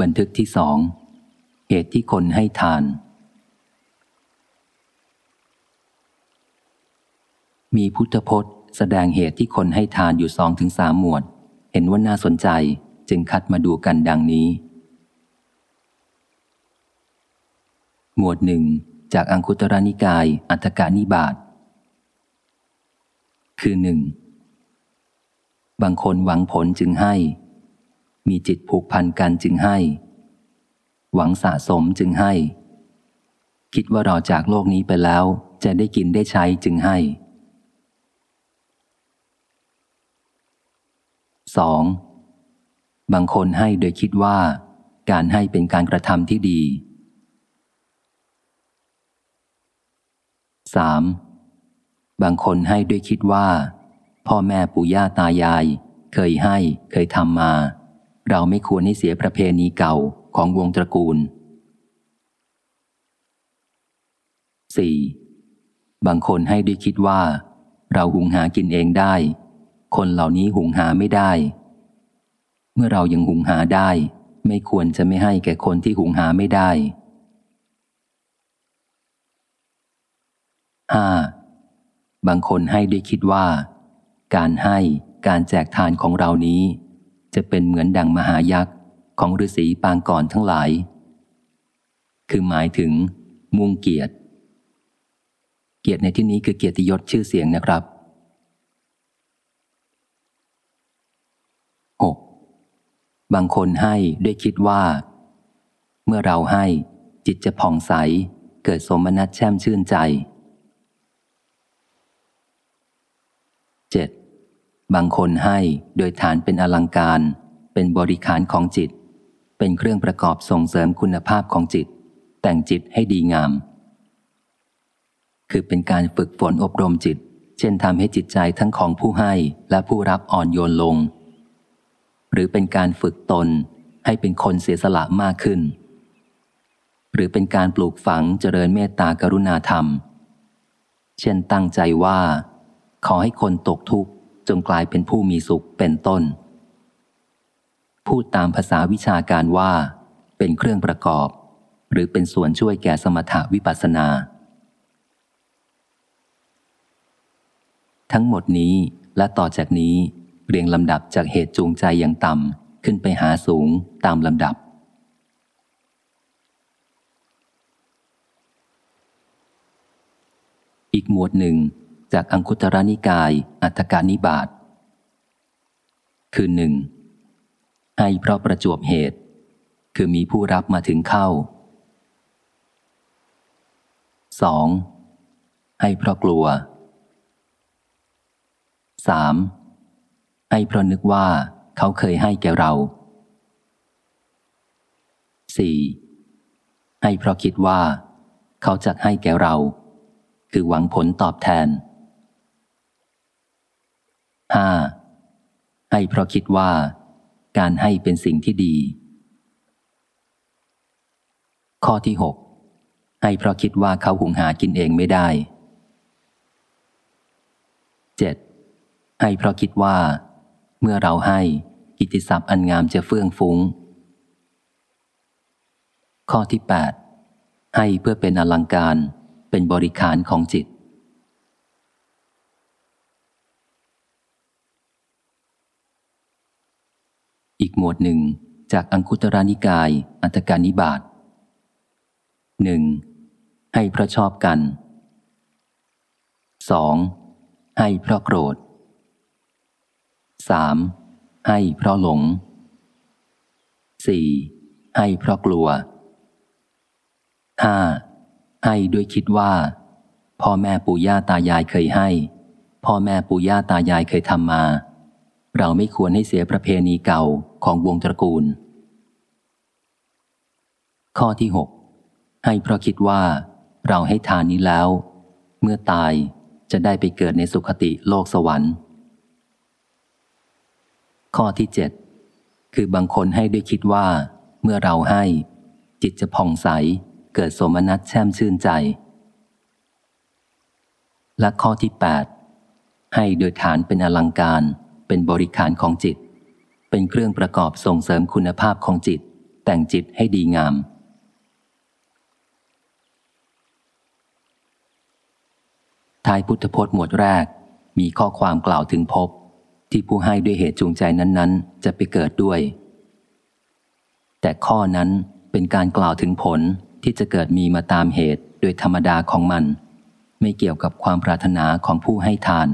บันทึกที่สองเหตุที่คนให้ทาน มีพุทธพจน์ แสดงเหตุที่คนให้ทานอยู่สองถึงสามหมวด เห็นว่าน่าสนใจจึงคัดมาดูกันดังนี้ หมวดหนึ่งจากอังคุตรนิกาย อัตกานิบาตคือหนึ่งบางคนหวังผลจึงให้ มีจิตผูกพันกันจึงให้ หวังสะสมจึงให้ คิดว่าเราจากโลกนี้ไปแล้ว จะได้กินได้ใช้จึงให้ 2. บางคนให้โดยคิดว่า การให้เป็นการกระทำที่ดี 3. บางคนให้ด้วยคิดว่า พ่อแม่ปู่ย่าตายาย เคยให้เคยทำมา เราไม่ควรให้เสียประเพณีเก่าของวงตระกูล 4. บางคนให้ด้วยคิดว่า เราหุงหากินเองได้ คนเหล่านี้หุงหาไม่ได้ เมื่อเรายังหุงหาได้ ไม่ควรจะไม่ให้แก่คนที่หุงหาไม่ได้ 5. บางคนให้ด้วยคิดว่า การให้การแจกทานของเรานี้ จะเป็นเหมือนดังมหายักษ์ของฤาษีปางก่อนทั้งหลาย คือหมายถึง มุ่งเกียรติ เกียรติในที่นี้คือเกียรติยศชื่อเสียงนะครับ 6. บางคนให้ด้วยคิดว่า เมื่อเราให้จิตจะผ่องใส เกิดสมนัตแช่มชื่นใจ 7. บางคนให้โดยฐานเป็นอลังการ เป็นบริขารของจิต เป็นเครื่องประกอบส่งเสริมคุณภาพของจิต แต่งจิตให้ดีงาม คือเป็นการฝึกฝนอบรมจิต เช่นทำให้จิตใจทั้งของผู้ให้และผู้รับอ่อนโยนลง หรือเป็นการฝึกตนให้เป็นคนเสียสละมากขึ้น หรือเป็นการปลูกฝังเจริญเมตตากรุณาธรรม เช่นตั้งใจว่า ขอให้คนตกทุกข์ จงกลายเป็นผู้มีสุขเป็นต้น พูดตามภาษาวิชาการว่า เป็นเครื่องประกอบ หรือเป็นส่วนช่วยแก่สมถาวิปัสสนา ทั้งหมดนี้และต่อจากนี้เรียงลำดับจากเหตุจูงใจอย่างต่ำขึ้นไปหาสูงตามลำดับ อีกหมวดหนึ่ง จากอังคุตรนิกาย อัตกานิบาตคือหนึ่งให้เพราะประจวบเหตุ คือมีผู้รับมาถึงเข้า 2. ให้เพราะกลัว 3. ให้เพราะนึกว่าเขาเคยให้แก่เรา 4. ให้เพราะคิดว่า เขาจะให้แก่เรา คือหวังผลตอบแทน ห้าให้เพราะคิดว่า การให้เป็นสิ่งที่ดี ข้อที่หกให้เพราะคิดว่าเขาหุงหากินเองไม่ได้เจ็ดให้เพราะคิดว่า เมื่อเราให้กิติศัพท์อันงามจะเฟื่องฟุง้ง ข้อที่แปดให้เพื่อเป็นอลังการเป็นบริขารของจิต อีกหมวดหนึ่งจากอังคุตรานิกาย อัตการนิบาตหนึ่งให้พระชอบกัน 2. ให้เพราะโกรธ 3. ให้เพราะหลง 4. ให้เพราะกลัว 5. ให้ด้วยคิดว่า พ่อแม่ปู่ย่าตายายเคยให้ พ่อแม่ปู่ย่าตายายเคยทำมา เราไม่ควรให้เสียประเพณีเก่าของวงตระกูล ข้อที่ 6 ให้เพราะคิดว่า เราให้ทานนี้แล้ว เมื่อตายจะได้ไปเกิดในสุคติโลกสวรรค์ ข้อที่ 7 คือบางคนให้ด้วยคิดว่า เมื่อเราให้ จิตจะผ่องใส เกิดสมนัตแช่มชื่นใจ และข้อที่ 8 ให้โดยฐานเป็นอลังการ เป็นบริขารของจิต เป็นเครื่องประกอบส่งเสริมคุณภาพของจิต แต่งจิตให้ดีงาม ท้ายพุทธพจน์หมวดแรก มีข้อความกล่าวถึงภพที่ผู้ให้ด้วยเหตุจูงใจนั้น ๆ จะไปเกิดด้วย แต่ข้อนั้นเป็นการกล่าวถึงผลที่จะเกิดมีมาตามเหตุโดยธรรมดาของมัน ไม่เกี่ยวกับความปรารถนาของผู้ให้ทาน